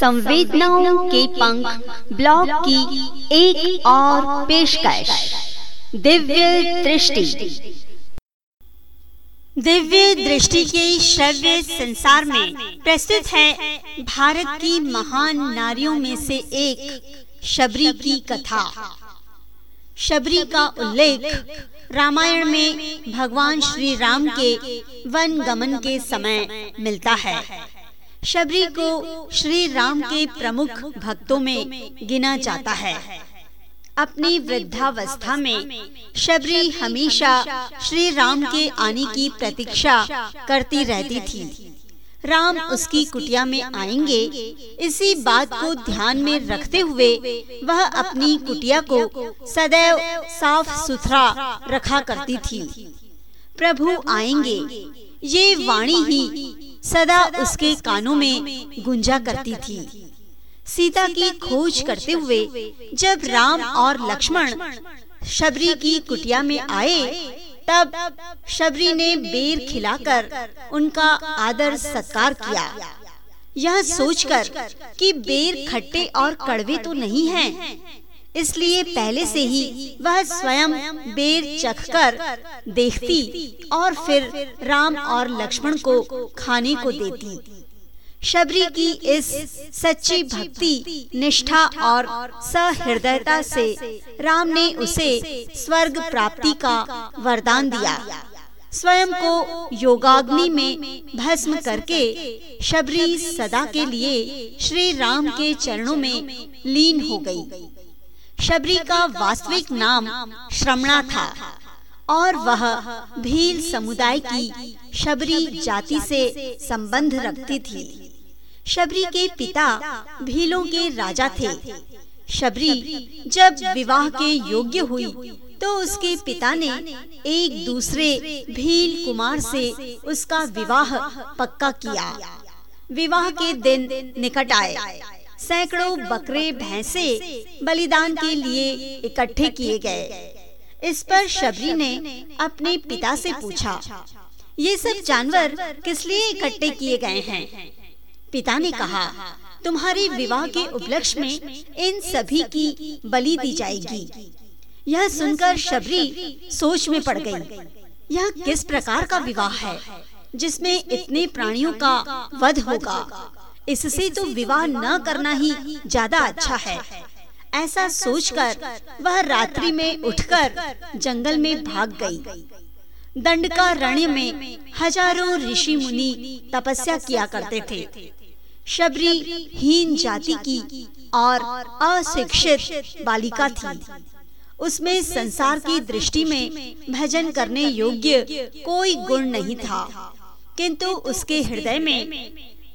संवेदनाओं के पंख ब्लॉग की एक और पेशकश। दिव्य दृष्टि। दिव्य दृष्टि के श्रव्य संसार में प्रस्तुत है भारत की महान नारियों में से एक शबरी की कथा। शबरी का उल्लेख रामायण में भगवान श्री राम के वन गमन के समय मिलता है। शबरी को श्री राम के प्रमुख भक्तों में गिना जाता है। अपनी वृद्धावस्था में शबरी हमेशा श्री राम के आने की प्रतीक्षा करती रहती थी। राम उसकी कुटिया में आएँगे। इसी बात को ध्यान में रखते हुए वह अपनी कुटिया को सदैव साफ़ सुथरा रखा करती थी। प्रभु आएँगे। ये वाणी ही सदा उसके कानों में गुंजा करती थी। सीता की खोज करते हुए जब राम और लक्ष्मण शबरी की कुटिया में आए तब शबरी ने बेर खिलाकर उनका आदर सत्कार किया। यह सोचकर कि बेर खट्टे और कड़वे तो नहीं हैं, इसलिए पहले से ही वह स्वयं बेर चखकर देखती और फिर राम और लक्ष्मण को खाने को देती। शबरी की इस सच्ची भक्ति निष्ठा और सहृदयता से राम ने उसे स्वर्ग प्राप्ति का वरदान दिया। स्वयं को योगाग्नि में भस्म करके शबरी सदा के लिए श्री राम के चरणों में लीन हो गई। शबरी का वास्तविक नाम श्रमणा था। और वह भील समुदाय की शबरी जाति से संबंध रखती थी। शबरी के पिता भीलों के राजा थे। शबरी जब विवाह के योग्य हुई तो उसके पिता ने एक दूसरे भील कुमार से उसका विवाह पक्का किया। विवाह के दिन निकट आए। सैकड़ों बकरे, भैंसे बलिदान के लिए इकट्ठे किए गए। इस पर शबरी ने अपने पिता से पूछा, ये सब जानवर किस लिए इकट्ठे किए गए हैं? पिता ने कहा, तुम्हारे विवाह के उपलक्ष्य में इन सभी की बलि दी जाएगी। यह सुनकर शबरी सोच में पड़ गई। यह किस प्रकार का विवाह है जिसमें इतने प्राणियों का वध होगा? इससे तो विवाह न करना ही ज़्यादा अच्छा है। ऐसा सोचकर वह रात्रि में उठकर जंगल में भाग गई। दंड का रण्य में हज़ारों ऋषि मुनि तपस्या किया करते थे। शबरी हीन जाति की और अशिक्षित बालिका थी। उसमें संसार की दृष्टि में भजन करने योग्य कोई गुण नहीं था। किंतु उसके हृदय में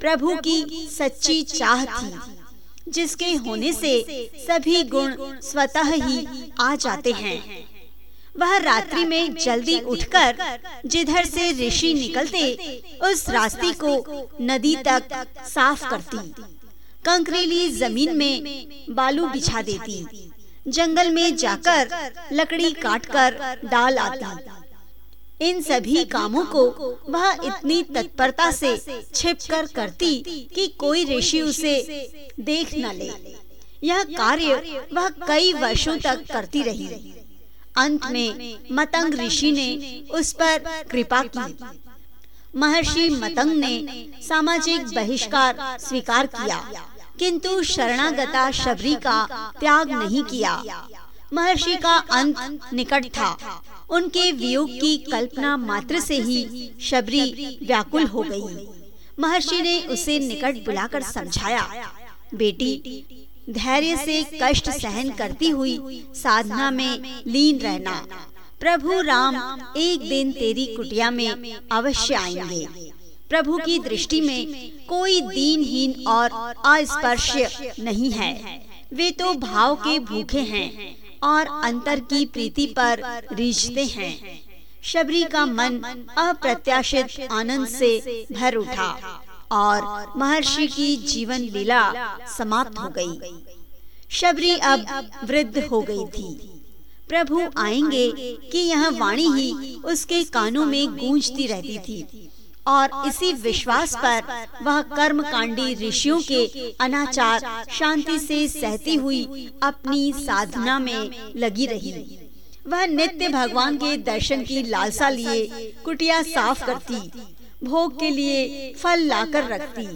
प्रभु की सच्ची चाह थी जिसके होने से सभी गुण स्वतः ही आ जाते हैं। वह रात्रि में जल्दी उठकर जिधर से ऋषि निकलते उस रास्ते को नदी तक साफ़ करती कंकरीली ज़मीन में बालू बिछा देती जंगल में जाकर लकड़ी काटकर डाल आती। इन सभी कामों को वह इतनी तत्परता से छिप कर करती कि कोई ऋषि उसे देख न ले। यह कार्य वह कई वर्षों तक करती रही। अंत में मतंग ऋषि ने उस पर कृपा की महर्षि मतंग ने सामाजिक बहिष्कार स्वीकार किया। किंतु शरणागता शबरी का त्याग नहीं किया। महर्षि का अंत निकट था। उनके वियोग की कल्पना मात्र से ही शबरी व्याकुल हो गई। महर्षि ने उसे निकट बुलाकर समझाया, बेटी, धैर्य से कष्ट सहन करती हुई साधना में लीन रहना। प्रभु राम, एक दिन तेरी कुटिया में अवश्य आएँगे। प्रभु की दृष्टि में कोई दीनहीन और अस्पर्श्य नहीं है। वे तो भाव के भूखे हैं। और अंतर की प्रीति पर रिझते हैं। शबरी का मन अप्रत्याशित आनंद से भर उठा और महर्षि की जीवन लीला समाप्त हो गई। शबरी अब वृद्ध हो गई थी। प्रभु आएँगे कि यह वाणी ही उसके कानों में गूंजती रहती थी। और इसी विश्वास पर वह कर्म कांडी ऋषियों के अनाचार शांति से सहती हुई अपनी साधना में लगी रही। वह नित्य भगवान के दर्शन की लालसा लिए कुटिया साफ़ करती, भोग के लिए फल लाकर रखती।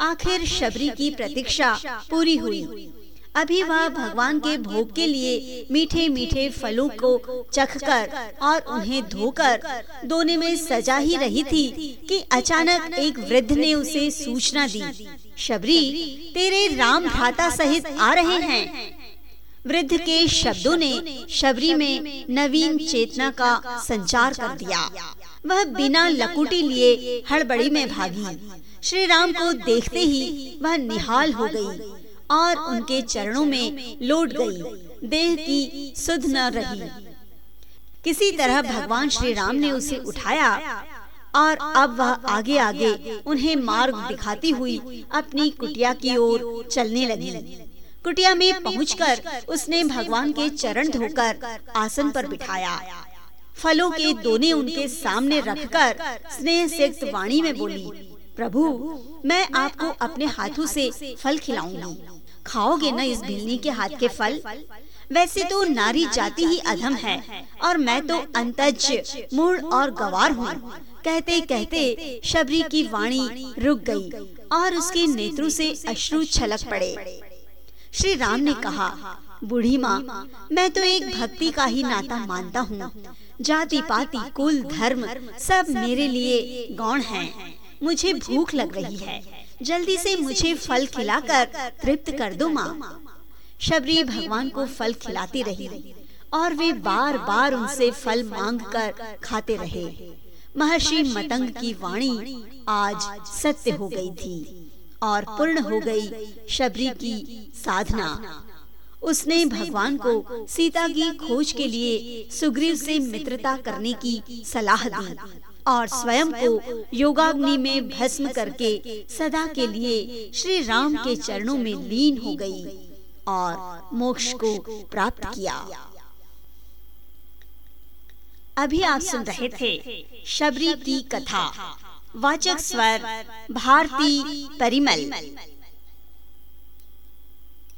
आखिर शबरी की प्रतीक्षा पूरी हुई। अभी वह भगवान के भोग के लिए मीठे मीठे फलों को चखकर और उन्हें धोकर दोने में सजा ही रही थी कि अचानक एक वृद्ध ने उसे सूचना दी, शबरी, तेरे राम भ्राता सहित आ रहे हैं। वृद्ध के शब्दों ने शबरी में नवीन चेतना का संचार कर दिया। वह बिना लकुटी लिए हड़बड़ी में भागी। श्री राम को देखते ही वह निहाल हो गई। और उनके चरणों में लौट गई। देह की सुध न रही। किसी तरह भगवान श्री राम ने उसे उठाया और अब वह आगे आगे उन्हें मार्ग दिखाती हुई अपनी कुटिया की ओर चलने लगी। कुटिया में पहुंचकर उसने भगवान के चरण धोकर आसन पर बिठाया। फलों के दोने उनके सामने रखकर स्नेह से वाणी में बोली, प्रभु, मैं आपको अपने हाथों से फल खिलाऊँगी। खाओगे न इस भिलनी के हाथ के फल? वैसे तो नारी जाति ही अधम है, और मैं तो अंतज मूल और गवार हूँ। कहते कहते, शबरी की वाणी रुक गई, और उसके नेत्रों से अश्रु छलक पड़े। श्री राम ने कहा, बूढ़ी माँ, मैं तो एक भक्ति का ही नाता मानता हूँ। जाति, पाति, कुल, धर्म सब मेरे लिए गौण हैं। मुझे भूख लग रही है। जल्दी से मुझे फल खिलाकर तृप्त कर दो माँ शबरी भगवान को फल खिलाती रही और वे बार बार उनसे फल मांग कर खाते रहे। महर्षि मतंग की वाणी आज सत्य हो गई थी और पूर्ण हो गई शबरी की साधना। उसने भगवान को सीता की खोज के लिए सुग्रीव से मित्रता करने की सलाह दी। और स्वयं को योगाग्नि में भस्म करके सदा के लिए श्री राम के चरणों में लीन हो गई और मोक्ष को प्राप्त किया। अभी आप सुन रहे थे शबरी की कथा, वाचक स्वर, भारती परिमल।